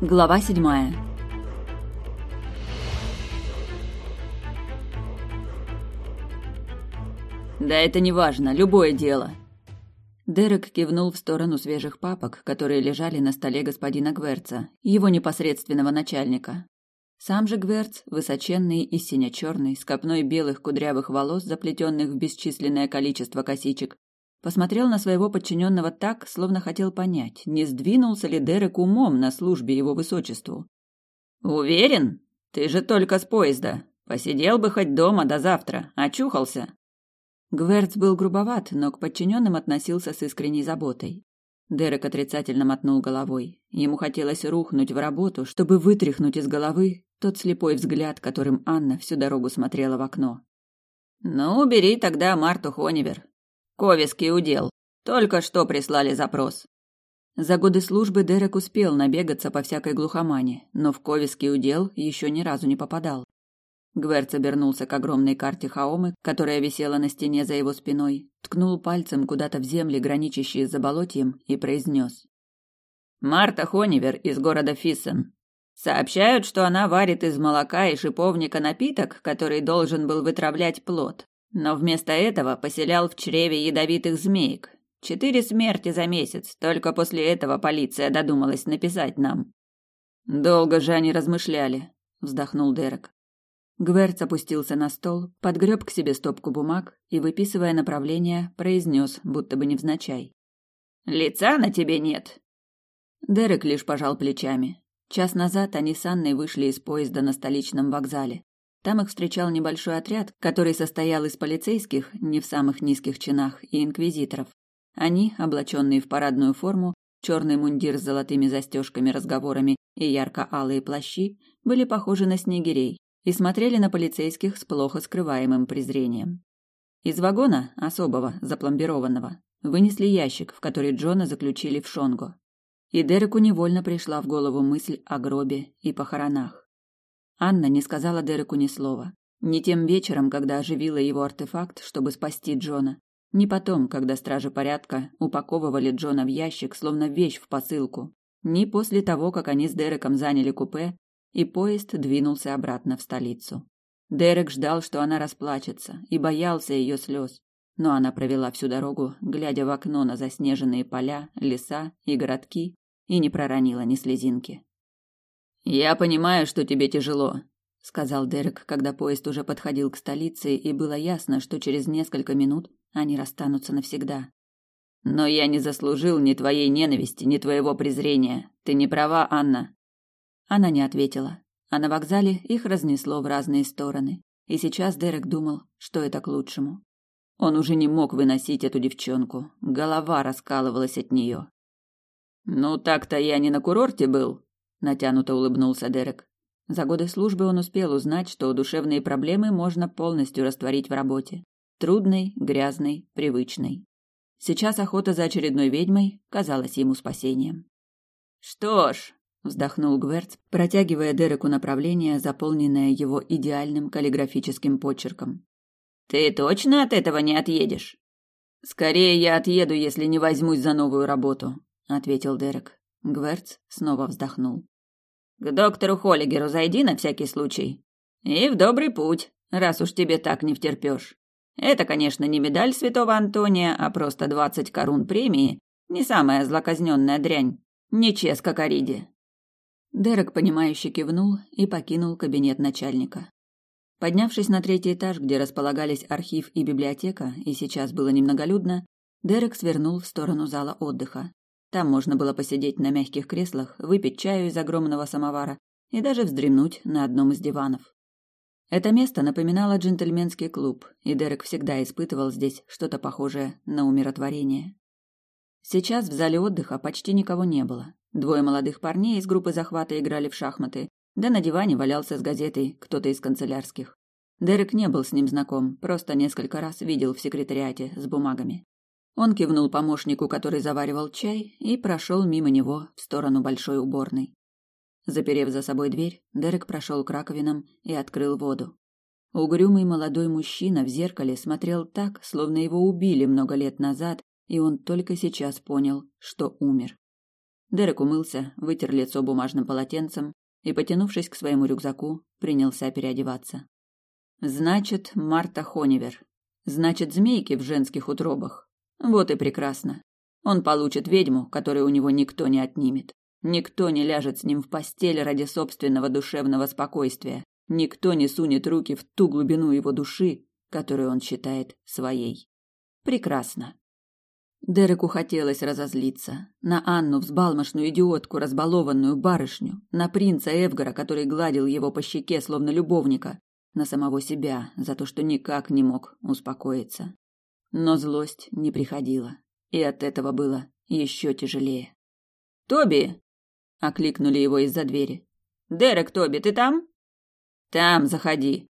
Глава седьмая. Да это не важно, любое дело. Дерек кивнул в сторону свежих папок, которые лежали на столе господина Гверца, его непосредственного начальника. Сам же Гверц, высоченный и сине-черный, с копной белых кудрявых волос, заплетенных в бесчисленное количество косичек, посмотрел на своего подчиненного так, словно хотел понять, не сдвинулся ли Дерек умом на службе его высочеству. «Уверен? Ты же только с поезда. Посидел бы хоть дома до завтра. Очухался?» Гверц был грубоват, но к подчиненным относился с искренней заботой. Дерек отрицательно мотнул головой. Ему хотелось рухнуть в работу, чтобы вытряхнуть из головы тот слепой взгляд, которым Анна всю дорогу смотрела в окно. «Ну, бери тогда Марту Хонивер. Ковиский удел. Только что прислали запрос». За годы службы Дерек успел набегаться по всякой глухомане, но в Ковиский удел еще ни разу не попадал. Гверц обернулся к огромной карте Хаомы, которая висела на стене за его спиной, ткнул пальцем куда-то в земли, граничащие с заболотьем, и произнес. «Марта Хонивер из города Фиссен. Сообщают, что она варит из молока и шиповника напиток, который должен был вытравлять плод, но вместо этого поселял в чреве ядовитых змеек. Четыре смерти за месяц, только после этого полиция додумалась написать нам». «Долго же они размышляли», — вздохнул Дерек. Гверц опустился на стол, подгреб к себе стопку бумаг и, выписывая направление, произнес, будто бы невзначай. «Лица на тебе нет!» Дерек лишь пожал плечами. Час назад они с Анной вышли из поезда на столичном вокзале. Там их встречал небольшой отряд, который состоял из полицейских, не в самых низких чинах, и инквизиторов. Они, облаченные в парадную форму, черный мундир с золотыми застежками, разговорами и ярко-алые плащи, были похожи на снегирей, и смотрели на полицейских с плохо скрываемым презрением. Из вагона, особого, запломбированного, вынесли ящик, в который Джона заключили в Шонго. И Дереку невольно пришла в голову мысль о гробе и похоронах. Анна не сказала Дереку ни слова. Ни тем вечером, когда оживила его артефакт, чтобы спасти Джона, ни потом, когда стражи порядка упаковывали Джона в ящик, словно вещь в посылку, ни после того, как они с Дереком заняли купе и поезд двинулся обратно в столицу. Дерек ждал, что она расплачется, и боялся ее слез, но она провела всю дорогу, глядя в окно на заснеженные поля, леса и городки, и не проронила ни слезинки. «Я понимаю, что тебе тяжело», — сказал Дерек, когда поезд уже подходил к столице, и было ясно, что через несколько минут они расстанутся навсегда. «Но я не заслужил ни твоей ненависти, ни твоего презрения. Ты не права, Анна. Она не ответила, а на вокзале их разнесло в разные стороны. И сейчас Дерек думал, что это к лучшему. Он уже не мог выносить эту девчонку, голова раскалывалась от нее. «Ну так-то я не на курорте был», — натянуто улыбнулся Дерек. За годы службы он успел узнать, что душевные проблемы можно полностью растворить в работе. Трудной, грязной, привычной. Сейчас охота за очередной ведьмой казалась ему спасением. «Что ж, вздохнул Гверц, протягивая Дереку направление, заполненное его идеальным каллиграфическим почерком. Ты точно от этого не отъедешь? Скорее я отъеду, если не возьмусь за новую работу, ответил Дерек. Гверц снова вздохнул. К доктору Холлигеру зайди на всякий случай. И в добрый путь, раз уж тебе так не втерпёшь. Это, конечно, не медаль святого Антония, а просто двадцать корун премии. Не самая злоказненная дрянь. Не ческа Кариди. Дерек, понимающе кивнул и покинул кабинет начальника. Поднявшись на третий этаж, где располагались архив и библиотека, и сейчас было немноголюдно, Дерек свернул в сторону зала отдыха. Там можно было посидеть на мягких креслах, выпить чаю из огромного самовара и даже вздремнуть на одном из диванов. Это место напоминало джентльменский клуб, и Дерек всегда испытывал здесь что-то похожее на умиротворение. Сейчас в зале отдыха почти никого не было. Двое молодых парней из группы захвата играли в шахматы, да на диване валялся с газетой кто-то из канцелярских. Дерек не был с ним знаком, просто несколько раз видел в секретариате с бумагами. Он кивнул помощнику, который заваривал чай, и прошел мимо него в сторону большой уборной. Заперев за собой дверь, Дерек прошел к раковинам и открыл воду. Угрюмый молодой мужчина в зеркале смотрел так, словно его убили много лет назад, и он только сейчас понял, что умер. Дерек умылся, вытер лицо бумажным полотенцем и, потянувшись к своему рюкзаку, принялся переодеваться. Значит, Марта Хонивер. Значит, змейки в женских утробах. Вот и прекрасно. Он получит ведьму, которую у него никто не отнимет. Никто не ляжет с ним в постель ради собственного душевного спокойствия. Никто не сунет руки в ту глубину его души, которую он считает своей. Прекрасно. Дереку хотелось разозлиться. На Анну, взбалмошную идиотку, разбалованную барышню. На принца Эвгара, который гладил его по щеке, словно любовника. На самого себя, за то, что никак не мог успокоиться. Но злость не приходила. И от этого было еще тяжелее. «Тоби!» — окликнули его из-за двери. «Дерек, Тоби, ты там?» «Там, заходи!»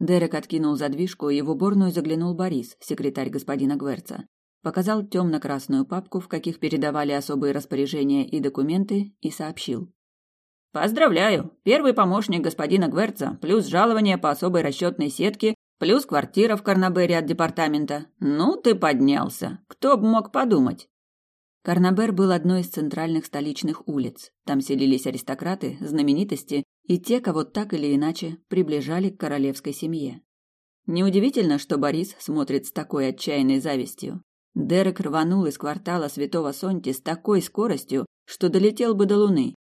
Дерек откинул задвижку, и в уборную заглянул Борис, секретарь господина Гверца показал темно-красную папку, в каких передавали особые распоряжения и документы, и сообщил. «Поздравляю! Первый помощник господина Гверца, плюс жалование по особой расчетной сетке, плюс квартира в Карнабере от департамента. Ну, ты поднялся! Кто бы мог подумать?» Карнабер был одной из центральных столичных улиц. Там селились аристократы, знаменитости и те, кого так или иначе приближали к королевской семье. Неудивительно, что Борис смотрит с такой отчаянной завистью. Дерек рванул из квартала Святого Сонти с такой скоростью, что долетел бы до Луны.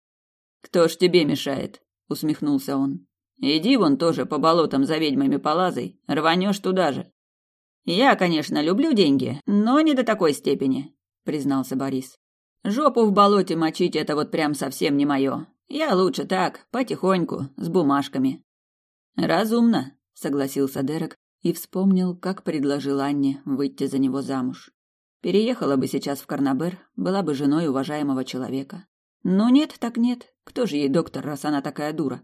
«Кто ж тебе мешает?» — усмехнулся он. «Иди вон тоже по болотам за ведьмами полазай, рванешь туда же». «Я, конечно, люблю деньги, но не до такой степени», — признался Борис. «Жопу в болоте мочить — это вот прям совсем не мое. Я лучше так, потихоньку, с бумажками». «Разумно», — согласился Дерек и вспомнил, как предложил Анне выйти за него замуж. Переехала бы сейчас в Карнабер, была бы женой уважаемого человека. Но нет, так нет. Кто же ей доктор, раз она такая дура?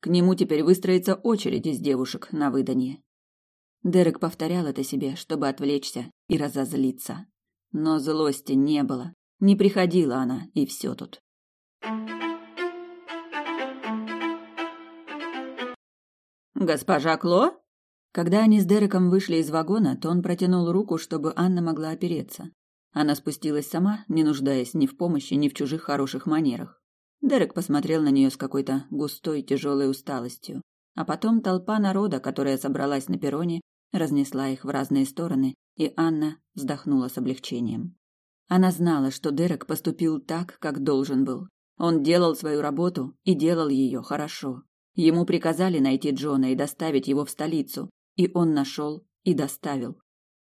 К нему теперь выстроится очередь из девушек на выданье. Дерек повторял это себе, чтобы отвлечься и разозлиться. Но злости не было. Не приходила она, и все тут. «Госпожа Кло?» Когда они с Дереком вышли из вагона, то он протянул руку, чтобы Анна могла опереться. Она спустилась сама, не нуждаясь ни в помощи, ни в чужих хороших манерах. Дерек посмотрел на нее с какой-то густой, тяжелой усталостью. А потом толпа народа, которая собралась на перроне, разнесла их в разные стороны, и Анна вздохнула с облегчением. Она знала, что Дерек поступил так, как должен был. Он делал свою работу и делал ее хорошо. Ему приказали найти Джона и доставить его в столицу, и он нашел и доставил.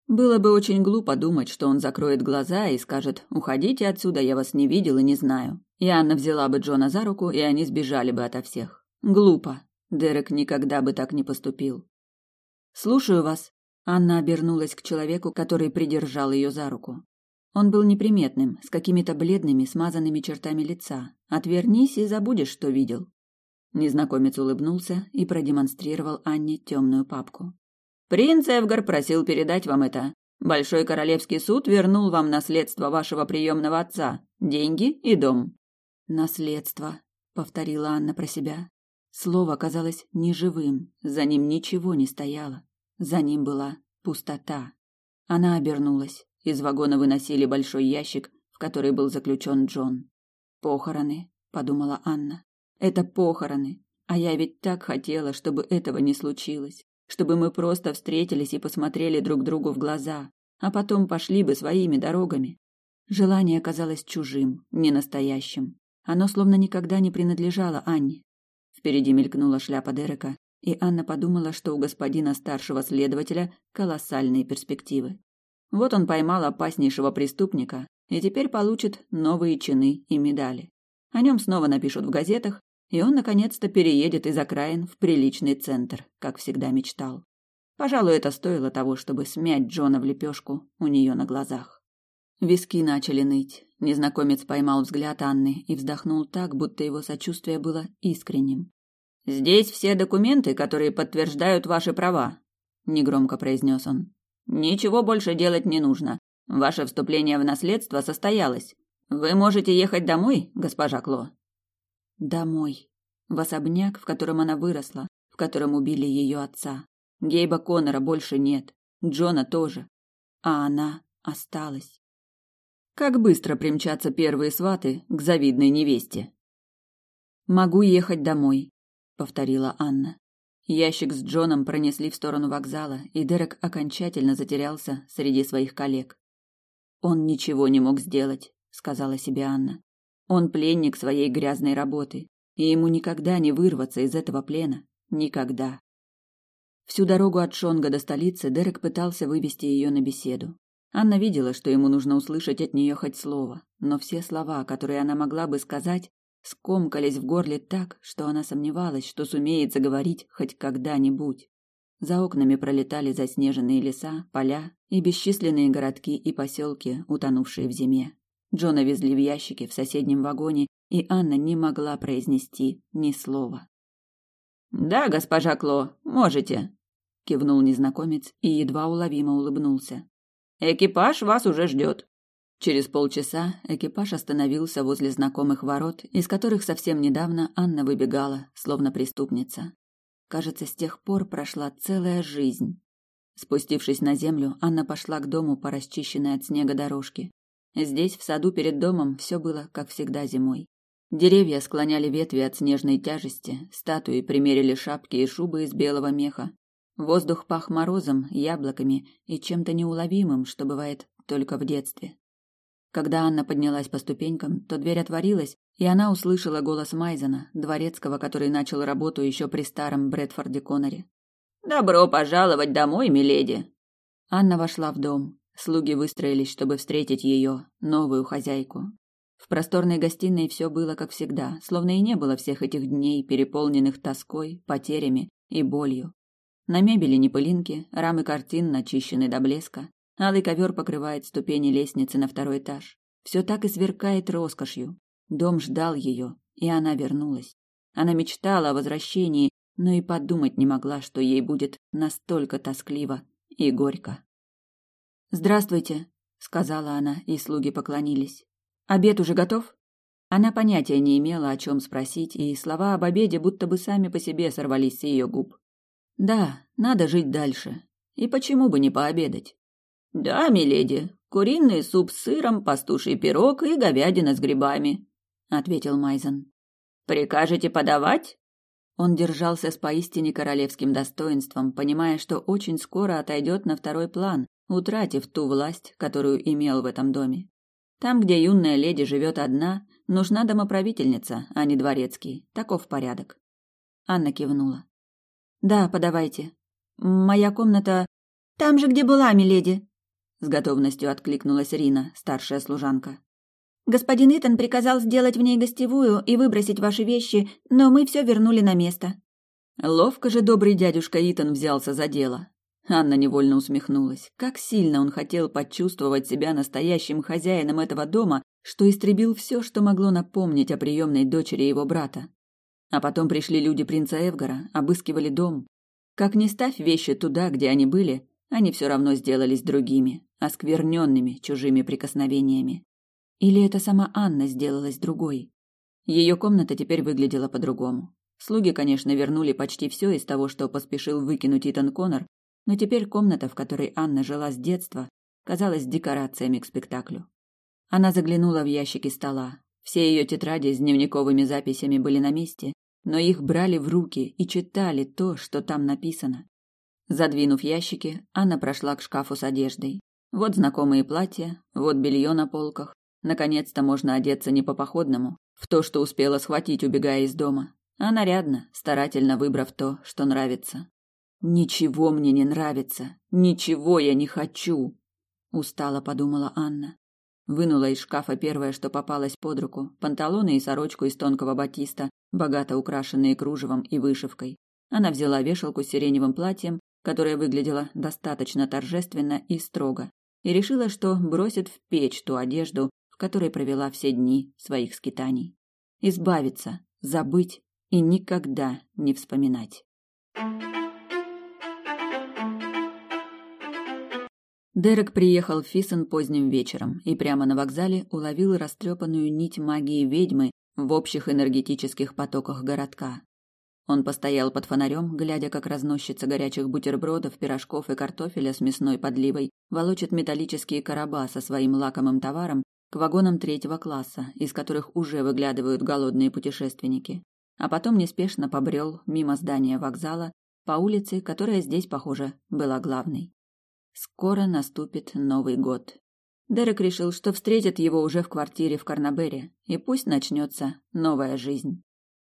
Было бы очень глупо думать, что он закроет глаза и скажет «Уходите отсюда, я вас не видел и не знаю». И Анна взяла бы Джона за руку, и они сбежали бы ото всех. Глупо. Дерек никогда бы так не поступил. «Слушаю вас». Анна обернулась к человеку, который придержал ее за руку. Он был неприметным, с какими-то бледными, смазанными чертами лица. Отвернись и забудешь, что видел. Незнакомец улыбнулся и продемонстрировал Анне темную папку. Принц Эвгар просил передать вам это. Большой королевский суд вернул вам наследство вашего приемного отца, деньги и дом. Наследство, повторила Анна про себя. Слово казалось неживым, за ним ничего не стояло. За ним была пустота. Она обернулась. Из вагона выносили большой ящик, в который был заключен Джон. Похороны, подумала Анна. Это похороны, а я ведь так хотела, чтобы этого не случилось чтобы мы просто встретились и посмотрели друг другу в глаза, а потом пошли бы своими дорогами. Желание казалось чужим, ненастоящим. Оно словно никогда не принадлежало Анне. Впереди мелькнула шляпа Дерека, и Анна подумала, что у господина старшего следователя колоссальные перспективы. Вот он поймал опаснейшего преступника и теперь получит новые чины и медали. О нем снова напишут в газетах, и он наконец-то переедет из окраин в приличный центр, как всегда мечтал. Пожалуй, это стоило того, чтобы смять Джона в лепешку у нее на глазах. Виски начали ныть. Незнакомец поймал взгляд Анны и вздохнул так, будто его сочувствие было искренним. «Здесь все документы, которые подтверждают ваши права», — негромко произнес он. «Ничего больше делать не нужно. Ваше вступление в наследство состоялось. Вы можете ехать домой, госпожа Кло». Домой. В особняк, в котором она выросла, в котором убили ее отца. Гейба Коннора больше нет. Джона тоже. А она осталась. Как быстро примчатся первые сваты к завидной невесте. «Могу ехать домой», — повторила Анна. Ящик с Джоном пронесли в сторону вокзала, и Дерек окончательно затерялся среди своих коллег. «Он ничего не мог сделать», — сказала себе Анна. «Он пленник своей грязной работы, и ему никогда не вырваться из этого плена. Никогда». Всю дорогу от Шонга до столицы Дерек пытался вывести ее на беседу. Анна видела, что ему нужно услышать от нее хоть слово, но все слова, которые она могла бы сказать, скомкались в горле так, что она сомневалась, что сумеет заговорить хоть когда-нибудь. За окнами пролетали заснеженные леса, поля и бесчисленные городки и поселки, утонувшие в зиме. Джона везли в ящике в соседнем вагоне, и Анна не могла произнести ни слова. «Да, госпожа Кло, можете», — кивнул незнакомец и едва уловимо улыбнулся. «Экипаж вас уже ждет». Через полчаса экипаж остановился возле знакомых ворот, из которых совсем недавно Анна выбегала, словно преступница. Кажется, с тех пор прошла целая жизнь. Спустившись на землю, Анна пошла к дому по расчищенной от снега дорожке. Здесь, в саду перед домом, все было, как всегда, зимой. Деревья склоняли ветви от снежной тяжести, статуи примерили шапки и шубы из белого меха. Воздух пах морозом, яблоками и чем-то неуловимым, что бывает только в детстве. Когда Анна поднялась по ступенькам, то дверь отворилась, и она услышала голос Майзена, дворецкого, который начал работу еще при старом Брэдфорде Конноре. «Добро пожаловать домой, миледи!» Анна вошла в дом. Слуги выстроились, чтобы встретить ее, новую хозяйку. В просторной гостиной все было как всегда, словно и не было всех этих дней, переполненных тоской, потерями и болью. На мебели не пылинки, рамы картин начищены до блеска, Алый ковер покрывает ступени лестницы на второй этаж. Все так и сверкает роскошью. Дом ждал ее, и она вернулась. Она мечтала о возвращении, но и подумать не могла, что ей будет настолько тоскливо и горько. «Здравствуйте», — сказала она, и слуги поклонились. «Обед уже готов?» Она понятия не имела, о чем спросить, и слова об обеде будто бы сами по себе сорвались с ее губ. «Да, надо жить дальше. И почему бы не пообедать?» «Да, миледи, куриный суп с сыром, пастуший пирог и говядина с грибами», — ответил Майзен. «Прикажете подавать?» Он держался с поистине королевским достоинством, понимая, что очень скоро отойдет на второй план, утратив ту власть, которую имел в этом доме. Там, где юная леди живет одна, нужна домоправительница, а не дворецкий. Таков порядок. Анна кивнула. «Да, подавайте. Моя комната...» «Там же, где была, миледи», с готовностью откликнулась Рина, старшая служанка. Господин Итан приказал сделать в ней гостевую и выбросить ваши вещи, но мы все вернули на место. Ловко же добрый дядюшка Итан взялся за дело. Анна невольно усмехнулась. Как сильно он хотел почувствовать себя настоящим хозяином этого дома, что истребил все, что могло напомнить о приемной дочери его брата. А потом пришли люди принца Эвгара, обыскивали дом. Как ни ставь вещи туда, где они были, они все равно сделались другими, оскверненными чужими прикосновениями. Или это сама Анна сделалась другой? Ее комната теперь выглядела по-другому. Слуги, конечно, вернули почти все из того, что поспешил выкинуть Итан Коннор, но теперь комната, в которой Анна жила с детства, казалась декорациями к спектаклю. Она заглянула в ящики стола. Все ее тетради с дневниковыми записями были на месте, но их брали в руки и читали то, что там написано. Задвинув ящики, Анна прошла к шкафу с одеждой. Вот знакомые платья, вот белье на полках. Наконец-то можно одеться не по-походному, в то, что успела схватить, убегая из дома, а нарядно, старательно выбрав то, что нравится. «Ничего мне не нравится, ничего я не хочу», — устало подумала Анна. Вынула из шкафа первое, что попалось под руку, панталоны и сорочку из тонкого батиста, богато украшенные кружевом и вышивкой. Она взяла вешалку с сиреневым платьем которая выглядела достаточно торжественно и строго, и решила, что бросит в печь ту одежду, в которой провела все дни своих скитаний. Избавиться, забыть и никогда не вспоминать. Дерек приехал в Фисон поздним вечером и прямо на вокзале уловил растрепанную нить магии ведьмы в общих энергетических потоках городка. Он постоял под фонарем, глядя, как разносчица горячих бутербродов, пирожков и картофеля с мясной подливой волочит металлические короба со своим лакомым товаром к вагонам третьего класса, из которых уже выглядывают голодные путешественники, а потом неспешно побрел мимо здания вокзала по улице, которая здесь, похоже, была главной. Скоро наступит Новый год. Дерек решил, что встретит его уже в квартире в Карнабере, и пусть начнется новая жизнь.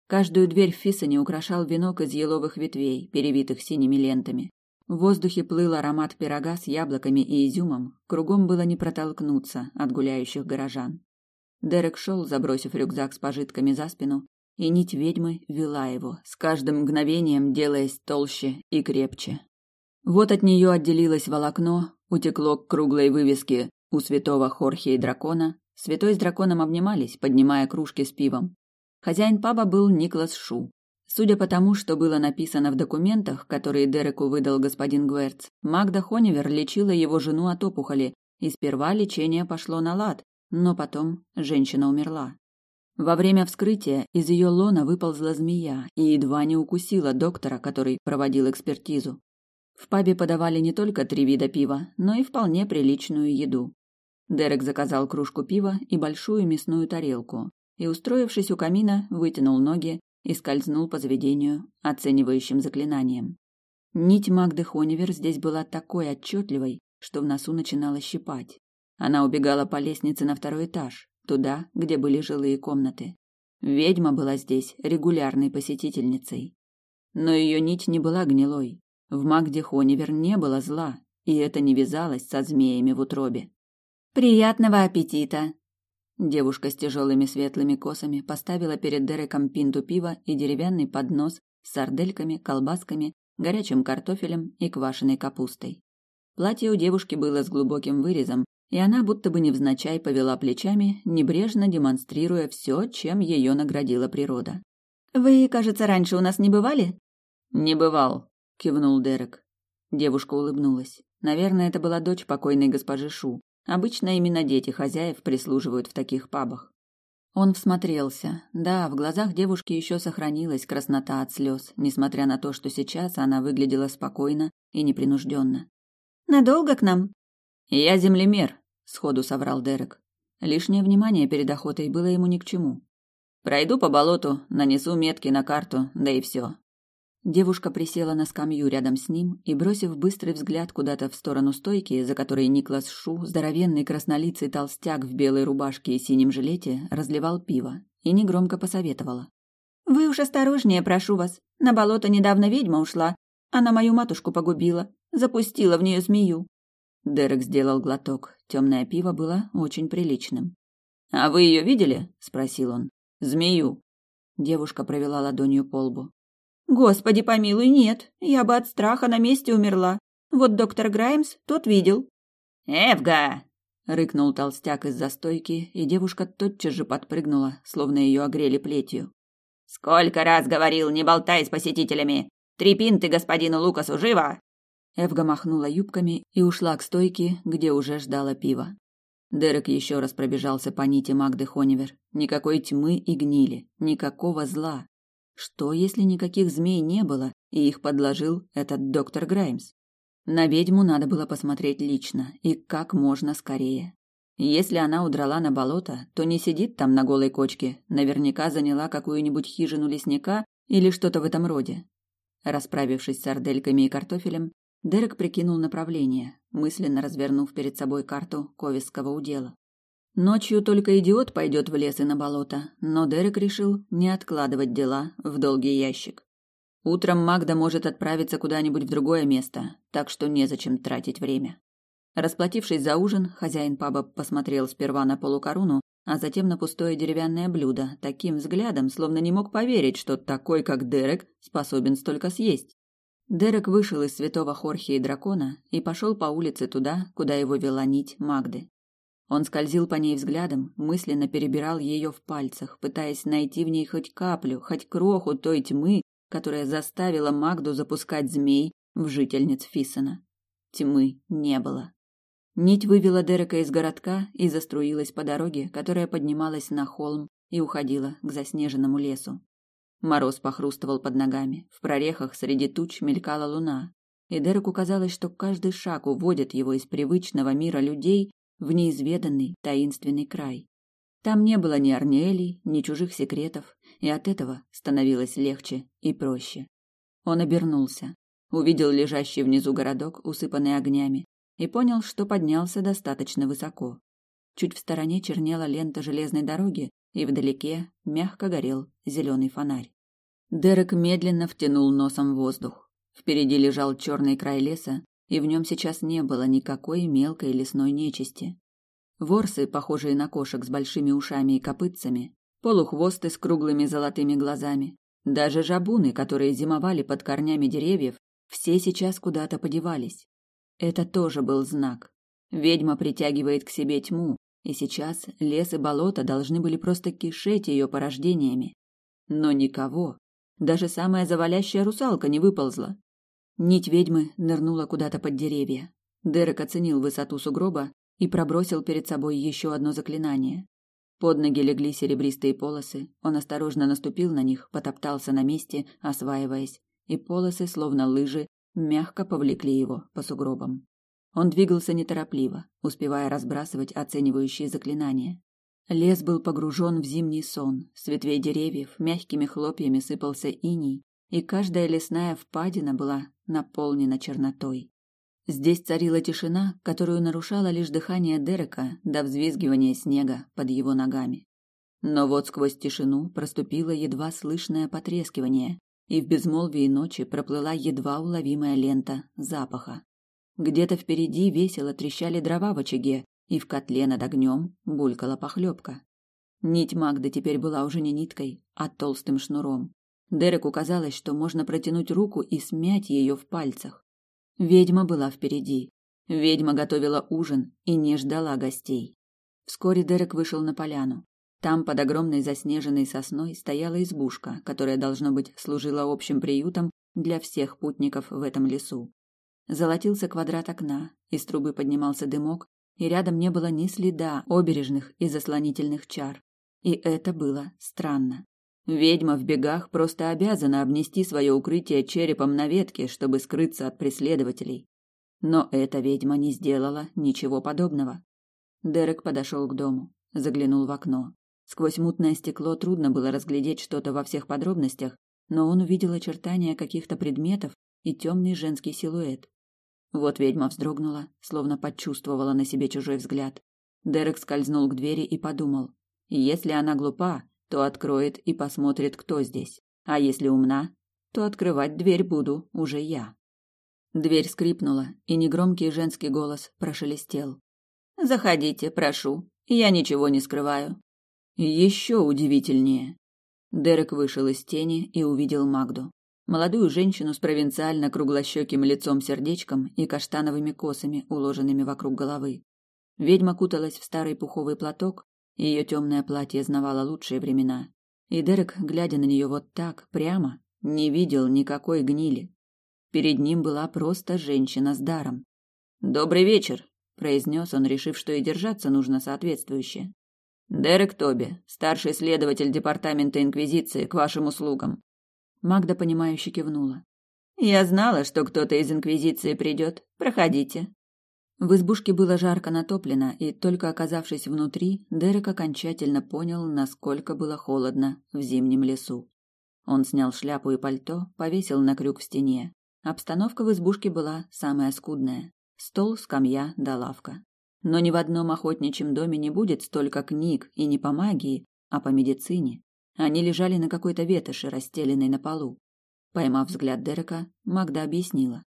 Каждую дверь в Фиссоне украшал венок из еловых ветвей, перевитых синими лентами. В воздухе плыл аромат пирога с яблоками и изюмом, кругом было не протолкнуться от гуляющих горожан. Дерек шел, забросив рюкзак с пожитками за спину, и нить ведьмы вела его, с каждым мгновением делаясь толще и крепче. Вот от нее отделилось волокно, утекло к круглой вывеске у святого Хорхе и дракона. Святой с драконом обнимались, поднимая кружки с пивом. Хозяин паба был Никлас Шу, Судя по тому, что было написано в документах, которые Дереку выдал господин Гверц, Магда Хонивер лечила его жену от опухоли, и сперва лечение пошло на лад, но потом женщина умерла. Во время вскрытия из ее лона выползла змея и едва не укусила доктора, который проводил экспертизу. В пабе подавали не только три вида пива, но и вполне приличную еду. Дерек заказал кружку пива и большую мясную тарелку, и, устроившись у камина, вытянул ноги и скользнул по заведению оценивающим заклинанием. Нить Магды Хонивер здесь была такой отчетливой, что в носу начинало щипать. Она убегала по лестнице на второй этаж, туда, где были жилые комнаты. Ведьма была здесь регулярной посетительницей. Но ее нить не была гнилой. В Магде Хонивер не было зла, и это не вязалось со змеями в утробе. «Приятного аппетита!» Девушка с тяжелыми светлыми косами поставила перед Дереком пинту пива и деревянный поднос с сардельками, колбасками, горячим картофелем и квашеной капустой. Платье у девушки было с глубоким вырезом, и она будто бы невзначай повела плечами, небрежно демонстрируя все, чем ее наградила природа. «Вы, кажется, раньше у нас не бывали?» «Не бывал», — кивнул Дерек. Девушка улыбнулась. Наверное, это была дочь покойной госпожи Шу. Обычно именно дети хозяев прислуживают в таких пабах. Он всмотрелся. Да, в глазах девушки еще сохранилась краснота от слез, несмотря на то, что сейчас она выглядела спокойно и непринужденно. «Надолго к нам?» «Я землемер», — сходу соврал Дерек. Лишнее внимание перед охотой было ему ни к чему. «Пройду по болоту, нанесу метки на карту, да и все. Девушка присела на скамью рядом с ним и, бросив быстрый взгляд куда-то в сторону стойки, за которой Никлас Шу, здоровенный краснолицый толстяк в белой рубашке и синем жилете, разливал пиво, и негромко посоветовала. «Вы уж осторожнее, прошу вас. На болото недавно ведьма ушла. Она мою матушку погубила, запустила в нее змею». Дерек сделал глоток. Темное пиво было очень приличным. «А вы ее видели?» – спросил он. «Змею». Девушка провела ладонью по лбу. Господи помилуй, нет. Я бы от страха на месте умерла. Вот доктор Граймс, тот видел. Эвга! рыкнул толстяк из застойки, и девушка тотчас же подпрыгнула, словно ее огрели плетью. Сколько раз говорил, не болтай с посетителями. Три пинты господину Лукасу живо. Эвга махнула юбками и ушла к стойке, где уже ждала пива. Дерек еще раз пробежался по нити Магды Хонивер. Никакой тьмы и гнили, никакого зла, что, если никаких змей не было, и их подложил этот доктор Граймс? На ведьму надо было посмотреть лично, и как можно скорее. Если она удрала на болото, то не сидит там на голой кочке, наверняка заняла какую-нибудь хижину лесника или что-то в этом роде. Расправившись с сардельками и картофелем, Дерек прикинул направление, мысленно развернув перед собой карту Ковисского удела. Ночью только идиот пойдет в лес и на болото, но Дерек решил не откладывать дела в долгий ящик. Утром Магда может отправиться куда-нибудь в другое место, так что незачем тратить время. Расплатившись за ужин, хозяин паба посмотрел сперва на полукоруну, а затем на пустое деревянное блюдо, таким взглядом, словно не мог поверить, что такой, как Дерек, способен столько съесть. Дерек вышел из святого Хорхе и дракона и пошел по улице туда, куда его вела нить Магды. Он скользил по ней взглядом, мысленно перебирал ее в пальцах, пытаясь найти в ней хоть каплю, хоть кроху той тьмы, которая заставила Магду запускать змей в жительниц Фиссона. Тьмы не было. Нить вывела Дерека из городка и заструилась по дороге, которая поднималась на холм и уходила к заснеженному лесу. Мороз похрустывал под ногами, в прорехах среди туч мелькала луна, и Дереку казалось, что каждый шаг уводит его из привычного мира людей в неизведанный таинственный край. Там не было ни Арнелей, ни чужих секретов, и от этого становилось легче и проще. Он обернулся, увидел лежащий внизу городок, усыпанный огнями, и понял, что поднялся достаточно высоко. Чуть в стороне чернела лента железной дороги, и вдалеке мягко горел зеленый фонарь. Дерек медленно втянул носом воздух. Впереди лежал черный край леса, и в нем сейчас не было никакой мелкой лесной нечисти. Ворсы, похожие на кошек с большими ушами и копытцами, полухвосты с круглыми золотыми глазами, даже жабуны, которые зимовали под корнями деревьев, все сейчас куда-то подевались. Это тоже был знак. Ведьма притягивает к себе тьму, и сейчас лес и болото должны были просто кишеть ее порождениями. Но никого, даже самая завалящая русалка не выползла. Нить ведьмы нырнула куда-то под деревья. Дерек оценил высоту сугроба и пробросил перед собой еще одно заклинание. Под ноги легли серебристые полосы, он осторожно наступил на них, потоптался на месте, осваиваясь, и полосы, словно лыжи, мягко повлекли его по сугробам. Он двигался неторопливо, успевая разбрасывать оценивающие заклинания. Лес был погружен в зимний сон, с ветвей деревьев мягкими хлопьями сыпался иней, и каждая лесная впадина была наполнена чернотой. Здесь царила тишина, которую нарушало лишь дыхание Дерека до взвизгивания снега под его ногами. Но вот сквозь тишину проступило едва слышное потрескивание, и в безмолвии ночи проплыла едва уловимая лента запаха. Где-то впереди весело трещали дрова в очаге, и в котле над огнем булькала похлебка. Нить Магды теперь была уже не ниткой, а толстым шнуром. Дереку казалось, что можно протянуть руку и смять ее в пальцах. Ведьма была впереди. Ведьма готовила ужин и не ждала гостей. Вскоре Дерек вышел на поляну. Там под огромной заснеженной сосной стояла избушка, которая должно быть служила общим приютом для всех путников в этом лесу. Золотился квадрат окна, из трубы поднимался дымок, и рядом не было ни следа обережных и заслонительных чар. И это было странно. Ведьма в бегах просто обязана обнести свое укрытие черепом на ветке, чтобы скрыться от преследователей. Но эта ведьма не сделала ничего подобного. Дерек подошел к дому, заглянул в окно. Сквозь мутное стекло трудно было разглядеть что-то во всех подробностях, но он увидел очертания каких-то предметов и темный женский силуэт. Вот ведьма вздрогнула, словно почувствовала на себе чужой взгляд. Дерек скользнул к двери и подумал: если она глупа, то откроет и посмотрит, кто здесь. А если умна, то открывать дверь буду уже я. Дверь скрипнула, и негромкий женский голос прошелестел. «Заходите, прошу. Я ничего не скрываю». Еще удивительнее. Дерек вышел из тени и увидел Магду. Молодую женщину с провинциально круглощеким лицом-сердечком и каштановыми косами, уложенными вокруг головы. Ведьма куталась в старый пуховый платок, ее темное платье знавало лучшие времена. И Дерек, глядя на нее вот так, прямо, не видел никакой гнили. Перед ним была просто женщина с даром. «Добрый вечер», – произнес он, решив, что и держаться нужно соответствующе. «Дерек Тоби, старший следователь департамента Инквизиции, к вашим услугам». Магда, понимающе кивнула. «Я знала, что кто-то из Инквизиции придет. Проходите». В избушке было жарко натоплено, и только оказавшись внутри, Дерек окончательно понял, насколько было холодно в зимнем лесу. Он снял шляпу и пальто, повесил на крюк в стене. Обстановка в избушке была самая скудная. Стол, скамья да лавка. Но ни в одном охотничьем доме не будет столько книг, и не по магии, а по медицине. Они лежали на какой-то ветоши, расстеленной на полу. Поймав взгляд Дерека, Магда объяснила.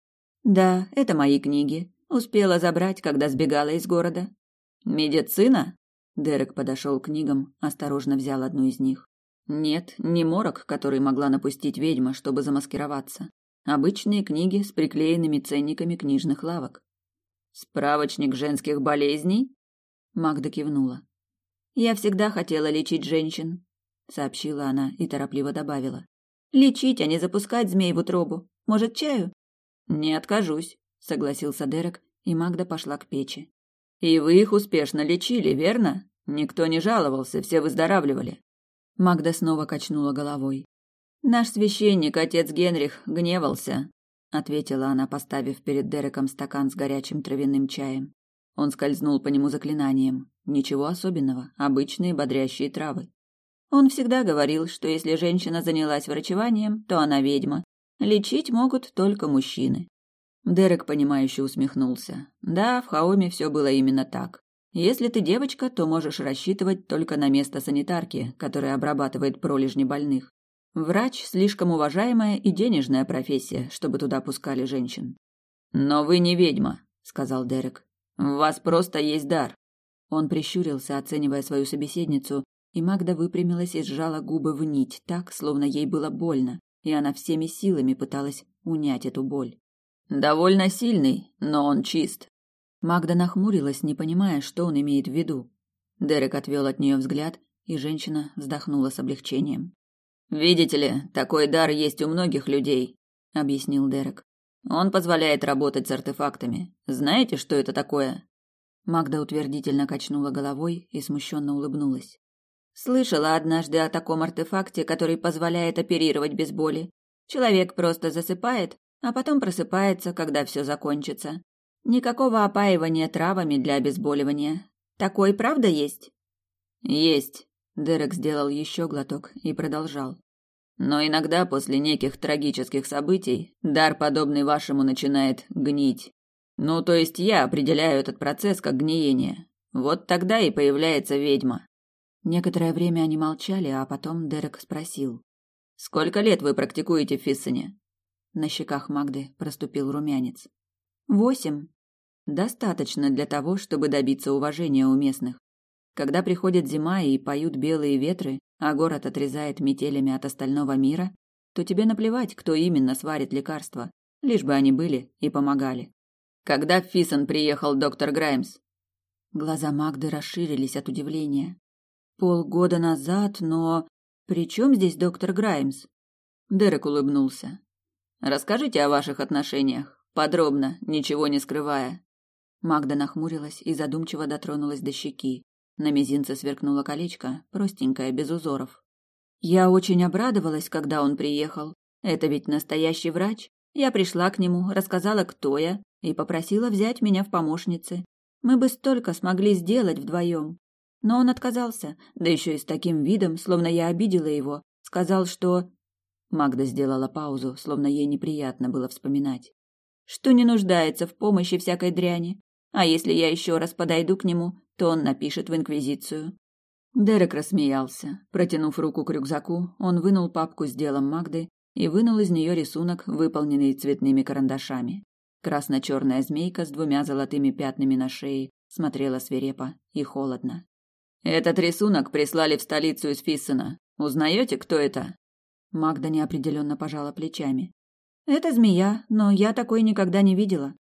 «Да, это мои книги. Успела забрать, когда сбегала из города. Медицина? Дерек подошел к книгам, осторожно взял одну из них. Нет, не морок, который могла напустить ведьма, чтобы замаскироваться. Обычные книги с приклеенными ценниками книжных лавок. Справочник женских болезней? Магда кивнула. Я всегда хотела лечить женщин, сообщила она и торопливо добавила. Лечить, а не запускать змей в утробу. Может, чаю? Не откажусь согласился Дерек, и Магда пошла к печи. И вы их успешно лечили, верно? Никто не жаловался, все выздоравливали. Магда снова качнула головой. Наш священник, отец Генрих, гневался, ответила она, поставив перед Дереком стакан с горячим травяным чаем. Он скользнул по нему заклинанием. Ничего особенного, обычные бодрящие травы. Он всегда говорил, что если женщина занялась врачеванием, то она ведьма. Лечить могут только мужчины. Дерек, понимающе усмехнулся. Да, в Хаоме все было именно так. Если ты девочка, то можешь рассчитывать только на место санитарки, которая обрабатывает пролежни больных. Врач – слишком уважаемая и денежная профессия, чтобы туда пускали женщин. «Но вы не ведьма», – сказал Дерек. «У вас просто есть дар». Он прищурился, оценивая свою собеседницу, и Магда выпрямилась и сжала губы в нить, так, словно ей было больно, и она всеми силами пыталась унять эту боль. Довольно сильный, но он чист. Магда нахмурилась, не понимая, что он имеет в виду. Дерек отвел от нее взгляд, и женщина вздохнула с облегчением. Видите ли, такой дар есть у многих людей, объяснил Дерек. Он позволяет работать с артефактами. Знаете, что это такое? Магда утвердительно качнула головой и смущенно улыбнулась. Слышала однажды о таком артефакте, который позволяет оперировать без боли. Человек просто засыпает, а потом просыпается, когда все закончится. Никакого опаивания травами для обезболивания. Такой правда есть? Есть. Дерек сделал еще глоток и продолжал. Но иногда после неких трагических событий дар, подобный вашему, начинает гнить. Ну, то есть я определяю этот процесс как гниение. Вот тогда и появляется ведьма. Некоторое время они молчали, а потом Дерек спросил: "Сколько лет вы практикуете в Фиссене?" На щеках Магды проступил румянец. Восемь. Достаточно для того, чтобы добиться уважения у местных. Когда приходит зима и поют белые ветры, а город отрезает метелями от остального мира, то тебе наплевать, кто именно сварит лекарства, лишь бы они были и помогали. Когда в Фисон приехал доктор Граймс? Глаза Магды расширились от удивления. Полгода назад, но... При чем здесь доктор Граймс? Дерек улыбнулся. Расскажите о ваших отношениях, подробно, ничего не скрывая. Магда нахмурилась и задумчиво дотронулась до щеки. На мизинце сверкнуло колечко, простенькое, без узоров. Я очень обрадовалась, когда он приехал. Это ведь настоящий врач. Я пришла к нему, рассказала, кто я, и попросила взять меня в помощницы. Мы бы столько смогли сделать вдвоем. Но он отказался, да еще и с таким видом, словно я обидела его. Сказал, что Магда сделала паузу, словно ей неприятно было вспоминать. Что не нуждается в помощи всякой дряни. А если я еще раз подойду к нему, то он напишет в инквизицию. Дерек рассмеялся. Протянув руку к рюкзаку, он вынул папку с делом Магды и вынул из нее рисунок, выполненный цветными карандашами. Красно-черная змейка с двумя золотыми пятнами на шее смотрела свирепо и холодно. «Этот рисунок прислали в столицу из Фиссена. Узнаете, кто это?» Магда неопределенно пожала плечами. Это змея, но я такой никогда не видела.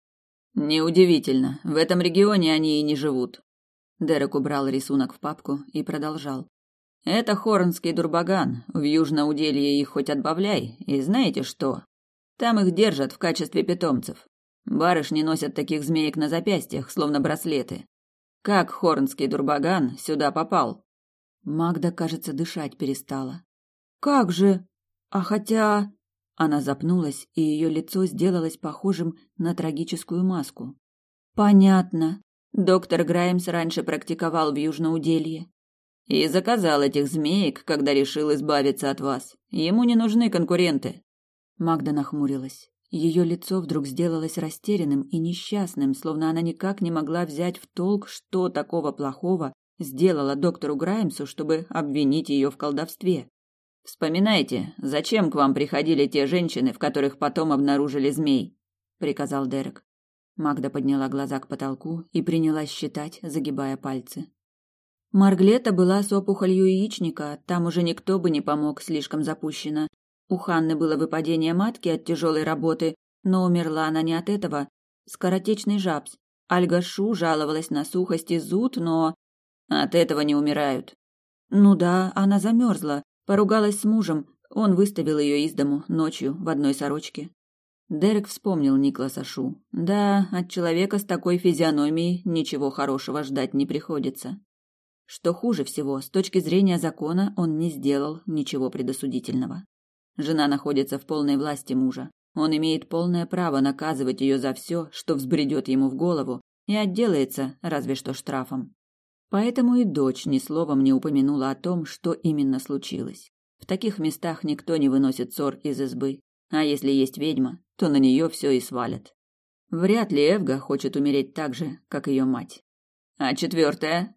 Неудивительно, в этом регионе они и не живут. Дерек убрал рисунок в папку и продолжал. Это хорнский дурбаган. В Южноуделье их хоть отбавляй. И знаете что? Там их держат в качестве питомцев. Барышни носят таких змеек на запястьях, словно браслеты. Как хорнский дурбаган сюда попал? Магда, кажется, дышать перестала. Как же? А хотя... Она запнулась, и ее лицо сделалось похожим на трагическую маску. Понятно. Доктор Граймс раньше практиковал в Южноуделье. И заказал этих змеек, когда решил избавиться от вас. Ему не нужны конкуренты. Магда нахмурилась. Ее лицо вдруг сделалось растерянным и несчастным, словно она никак не могла взять в толк, что такого плохого сделала доктору Граймсу, чтобы обвинить ее в колдовстве. Вспоминайте, зачем к вам приходили те женщины, в которых потом обнаружили змей, приказал Дерек. Магда подняла глаза к потолку и принялась считать, загибая пальцы. Марглета была с опухолью яичника, там уже никто бы не помог, слишком запущена. У Ханны было выпадение матки от тяжелой работы, но умерла она не от этого. Скоротечный жабс. Альга Шу жаловалась на сухость и зуд, но... От этого не умирают. Ну да, она замерзла, Поругалась с мужем, он выставил ее из дому ночью в одной сорочке. Дерек вспомнил Никласа Шу. Да, от человека с такой физиономией ничего хорошего ждать не приходится. Что хуже всего, с точки зрения закона он не сделал ничего предосудительного. Жена находится в полной власти мужа. Он имеет полное право наказывать ее за все, что взбредет ему в голову, и отделается разве что штрафом. Поэтому и дочь ни словом не упомянула о том, что именно случилось. В таких местах никто не выносит ссор из избы, а если есть ведьма, то на нее все и свалят. Вряд ли Эвга хочет умереть так же, как ее мать. А четвертая?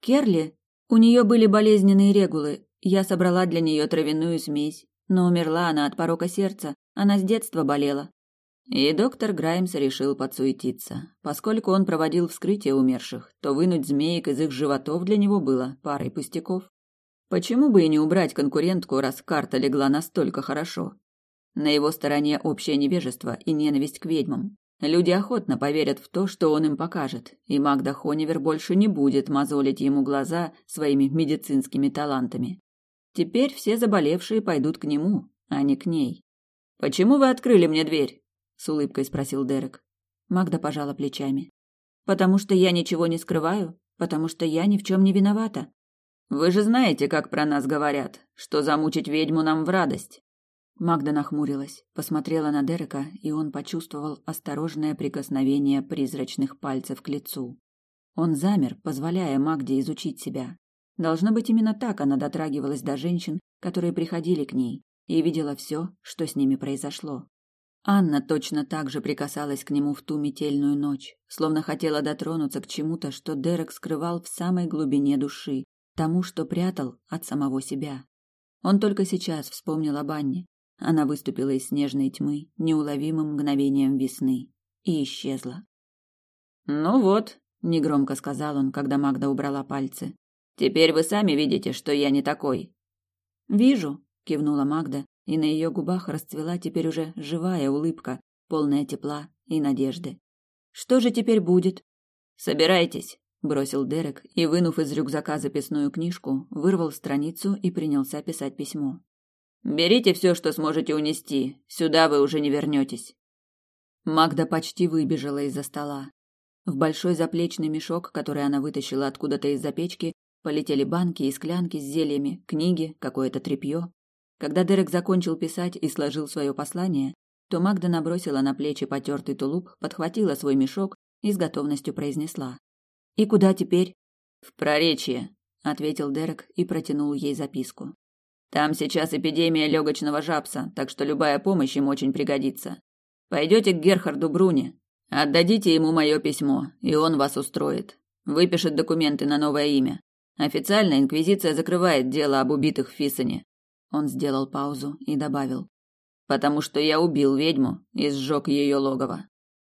Керли? У нее были болезненные регулы. Я собрала для нее травяную смесь, но умерла она от порока сердца. Она с детства болела. И доктор Граймс решил подсуетиться. Поскольку он проводил вскрытие умерших, то вынуть змеек из их животов для него было парой пустяков. Почему бы и не убрать конкурентку, раз карта легла настолько хорошо? На его стороне общее невежество и ненависть к ведьмам. Люди охотно поверят в то, что он им покажет, и Магда Хонивер больше не будет мозолить ему глаза своими медицинскими талантами. Теперь все заболевшие пойдут к нему, а не к ней. «Почему вы открыли мне дверь?» – с улыбкой спросил Дерек. Магда пожала плечами. «Потому что я ничего не скрываю, потому что я ни в чем не виновата». «Вы же знаете, как про нас говорят, что замучить ведьму нам в радость». Магда нахмурилась, посмотрела на Дерека, и он почувствовал осторожное прикосновение призрачных пальцев к лицу. Он замер, позволяя Магде изучить себя. Должно быть, именно так она дотрагивалась до женщин, которые приходили к ней, и видела все, что с ними произошло. Анна точно так же прикасалась к нему в ту метельную ночь, словно хотела дотронуться к чему-то, что Дерек скрывал в самой глубине души, тому, что прятал от самого себя. Он только сейчас вспомнил об Анне, она выступила из снежной тьмы неуловимым мгновением весны и исчезла. «Ну вот», — негромко сказал он, когда Магда убрала пальцы. «Теперь вы сами видите, что я не такой». «Вижу», — кивнула Магда, и на ее губах расцвела теперь уже живая улыбка, полная тепла и надежды. «Что же теперь будет?» «Собирайтесь», — бросил Дерек и, вынув из рюкзака записную книжку, вырвал страницу и принялся писать письмо. Берите все, что сможете унести. Сюда вы уже не вернетесь. Магда почти выбежала из-за стола. В большой заплечный мешок, который она вытащила откуда-то из-за печки, полетели банки и склянки с зельями, книги, какое-то тряпье. Когда Дерек закончил писать и сложил свое послание, то Магда набросила на плечи потертый тулуп, подхватила свой мешок и с готовностью произнесла. «И куда теперь?» «В проречье», — ответил Дерек и протянул ей записку. Там сейчас эпидемия легочного жабса, так что любая помощь им очень пригодится. Пойдете к Герхарду Бруне, отдадите ему мое письмо, и он вас устроит. Выпишет документы на новое имя. Официально инквизиция закрывает дело об убитых в Фисане. Он сделал паузу и добавил: "Потому что я убил ведьму и сжег ее логово".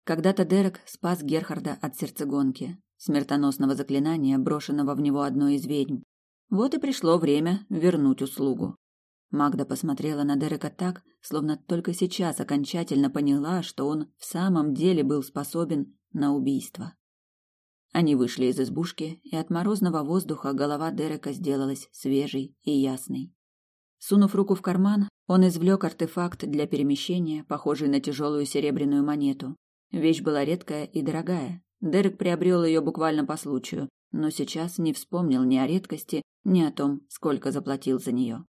Когда-то Дерек спас Герхарда от сердцегонки, смертоносного заклинания, брошенного в него одной из ведьм. Вот и пришло время вернуть услугу. Магда посмотрела на Дерека так, словно только сейчас окончательно поняла, что он в самом деле был способен на убийство. Они вышли из избушки, и от морозного воздуха голова Дерека сделалась свежей и ясной. Сунув руку в карман, он извлек артефакт для перемещения, похожий на тяжелую серебряную монету. Вещь была редкая и дорогая. Дерек приобрел ее буквально по случаю, но сейчас не вспомнил ни о редкости, ни о том, сколько заплатил за нее.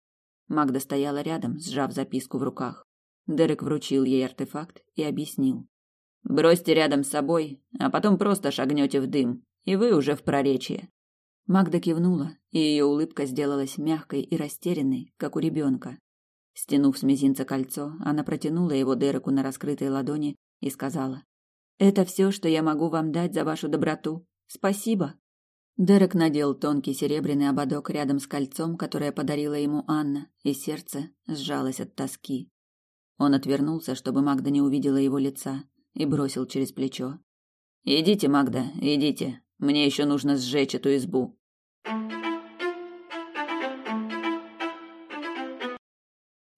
Магда стояла рядом, сжав записку в руках. Дерек вручил ей артефакт и объяснил. «Бросьте рядом с собой, а потом просто шагнете в дым, и вы уже в проречье». Магда кивнула, и ее улыбка сделалась мягкой и растерянной, как у ребенка. Стянув с мизинца кольцо, она протянула его Дереку на раскрытой ладони и сказала. «Это все, что я могу вам дать за вашу доброту. Спасибо». Дерек надел тонкий серебряный ободок рядом с кольцом, которое подарила ему Анна, и сердце сжалось от тоски. Он отвернулся, чтобы Магда не увидела его лица, и бросил через плечо: "Идите, Магда, идите. Мне еще нужно сжечь эту избу".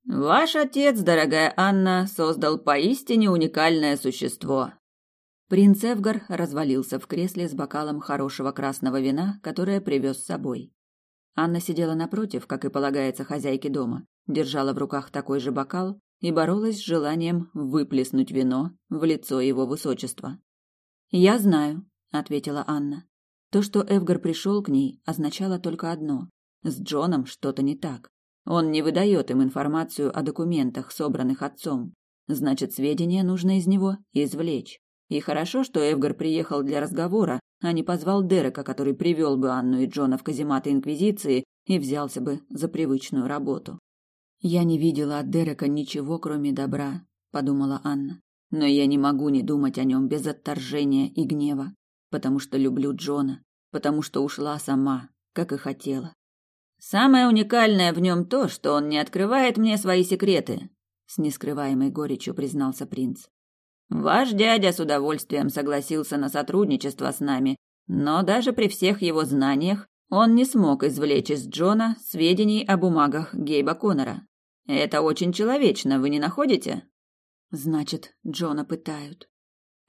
Ваш отец, дорогая Анна, создал поистине уникальное существо, Принц Эвгар развалился в кресле с бокалом хорошего красного вина, которое привез с собой. Анна сидела напротив, как и полагается хозяйке дома, держала в руках такой же бокал и боролась с желанием выплеснуть вино в лицо его высочества. «Я знаю», — ответила Анна. То, что Эвгар пришел к ней, означало только одно. С Джоном что-то не так. Он не выдает им информацию о документах, собранных отцом. Значит, сведения нужно из него извлечь. И хорошо, что Эвгар приехал для разговора, а не позвал Дерека, который привел бы Анну и Джона в казематы Инквизиции и взялся бы за привычную работу. «Я не видела от Дерека ничего, кроме добра», — подумала Анна. «Но я не могу не думать о нем без отторжения и гнева, потому что люблю Джона, потому что ушла сама, как и хотела. Самое уникальное в нем то, что он не открывает мне свои секреты, с нескрываемой горечью признался принц. Ваш дядя с удовольствием согласился на сотрудничество с нами, но даже при всех его знаниях он не смог извлечь из Джона сведений о бумагах Гейба Коннора. Это очень человечно, вы не находите? Значит, Джона пытают.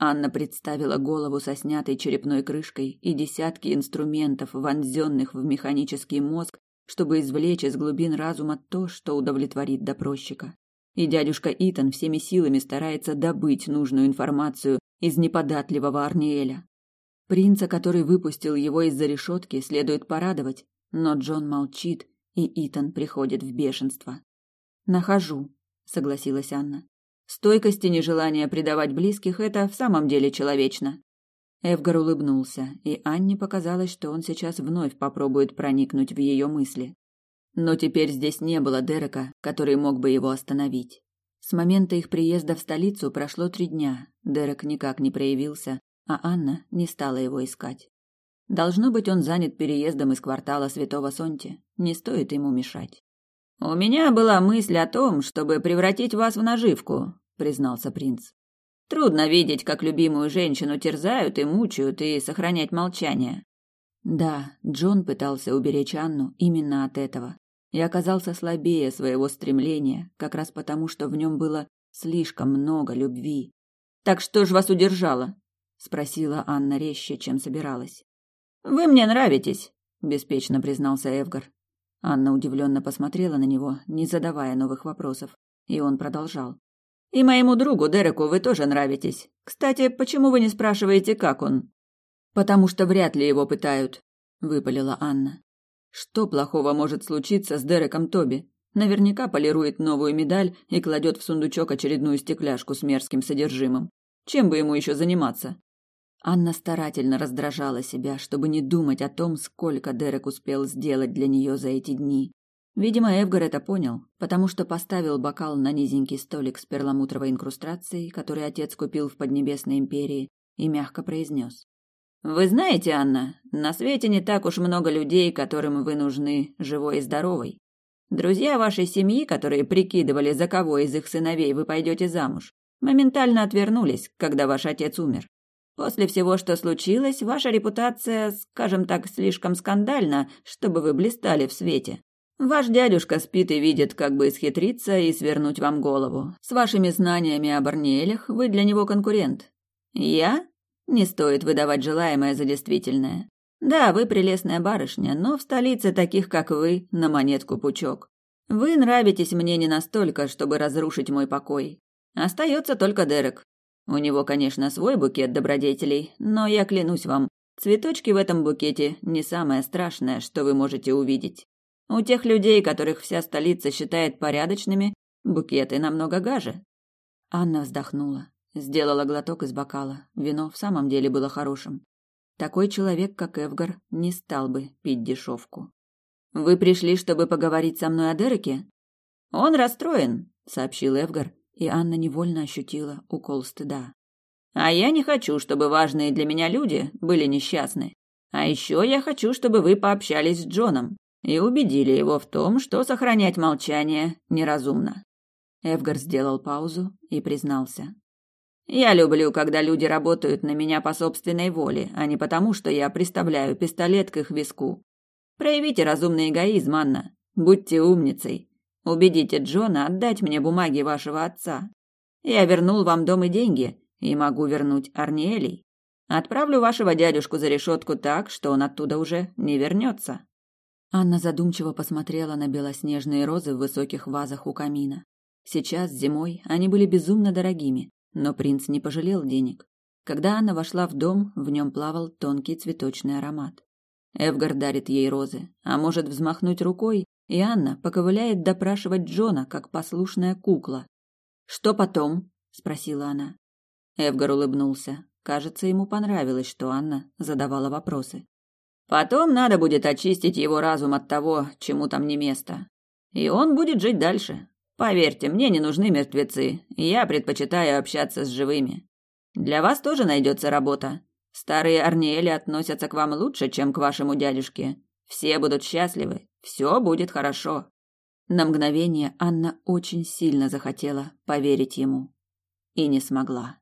Анна представила голову со снятой черепной крышкой и десятки инструментов, вонзенных в механический мозг, чтобы извлечь из глубин разума то, что удовлетворит допросчика. И дядюшка Итан всеми силами старается добыть нужную информацию из неподатливого Арниэля. Принца, который выпустил его из-за решетки, следует порадовать, но Джон молчит, и Итан приходит в бешенство. «Нахожу», — согласилась Анна. «Стойкость и нежелание предавать близких — это в самом деле человечно». Эвгар улыбнулся, и Анне показалось, что он сейчас вновь попробует проникнуть в ее мысли. Но теперь здесь не было Дерека, который мог бы его остановить. С момента их приезда в столицу прошло три дня. Дерек никак не проявился, а Анна не стала его искать. Должно быть, он занят переездом из квартала Святого Сонти. Не стоит ему мешать. У меня была мысль о том, чтобы превратить вас в наживку, признался принц. Трудно видеть, как любимую женщину терзают и мучают и сохранять молчание. Да, Джон пытался уберечь Анну именно от этого и оказался слабее своего стремления, как раз потому, что в нем было слишком много любви. Так что ж вас удержало? спросила Анна резче, чем собиралась. Вы мне нравитесь, беспечно признался Эвгар. Анна удивленно посмотрела на него, не задавая новых вопросов, и он продолжал. И моему другу Дереку вы тоже нравитесь. Кстати, почему вы не спрашиваете, как он? Потому что вряд ли его пытают, выпалила Анна. Что плохого может случиться с Дереком Тоби? Наверняка полирует новую медаль и кладет в сундучок очередную стекляшку с мерзким содержимым. Чем бы ему еще заниматься? Анна старательно раздражала себя, чтобы не думать о том, сколько Дерек успел сделать для нее за эти дни. Видимо, Эвгар это понял, потому что поставил бокал на низенький столик с перламутровой инкрустацией, который отец купил в Поднебесной империи, и мягко произнес. Вы знаете, Анна, на свете не так уж много людей, которым вы нужны живой и здоровой. Друзья вашей семьи, которые прикидывали, за кого из их сыновей вы пойдете замуж, моментально отвернулись, когда ваш отец умер. После всего, что случилось, ваша репутация, скажем так, слишком скандальна, чтобы вы блистали в свете. Ваш дядюшка спит и видит, как бы исхитриться и свернуть вам голову. С вашими знаниями о Арниэлях вы для него конкурент. Я не стоит выдавать желаемое за действительное. Да, вы прелестная барышня, но в столице таких, как вы, на монетку пучок. Вы нравитесь мне не настолько, чтобы разрушить мой покой. Остается только Дерек. У него, конечно, свой букет добродетелей, но я клянусь вам, цветочки в этом букете не самое страшное, что вы можете увидеть. У тех людей, которых вся столица считает порядочными, букеты намного гаже. Анна вздохнула. Сделала глоток из бокала. Вино в самом деле было хорошим. Такой человек, как Эвгар, не стал бы пить дешевку. «Вы пришли, чтобы поговорить со мной о Дереке?» «Он расстроен», — сообщил Эвгар, и Анна невольно ощутила укол стыда. «А я не хочу, чтобы важные для меня люди были несчастны. А еще я хочу, чтобы вы пообщались с Джоном и убедили его в том, что сохранять молчание неразумно». Эвгар сделал паузу и признался. Я люблю, когда люди работают на меня по собственной воле, а не потому, что я приставляю пистолет к их виску. Проявите разумный эгоизм, Анна. Будьте умницей. Убедите Джона отдать мне бумаги вашего отца. Я вернул вам дом и деньги, и могу вернуть Арниэлей. Отправлю вашего дядюшку за решетку так, что он оттуда уже не вернется. Анна задумчиво посмотрела на белоснежные розы в высоких вазах у камина. Сейчас, зимой, они были безумно дорогими, но принц не пожалел денег. Когда Анна вошла в дом, в нем плавал тонкий цветочный аромат. Эвгар дарит ей розы, а может взмахнуть рукой, и Анна поковыляет допрашивать Джона, как послушная кукла. «Что потом?» – спросила она. Эвгар улыбнулся. Кажется, ему понравилось, что Анна задавала вопросы. Потом надо будет очистить его разум от того, чему там не место. И он будет жить дальше. Поверьте, мне не нужны мертвецы. Я предпочитаю общаться с живыми. Для вас тоже найдется работа. Старые Арниэли относятся к вам лучше, чем к вашему дядюшке. Все будут счастливы. Все будет хорошо. На мгновение Анна очень сильно захотела поверить ему и не смогла.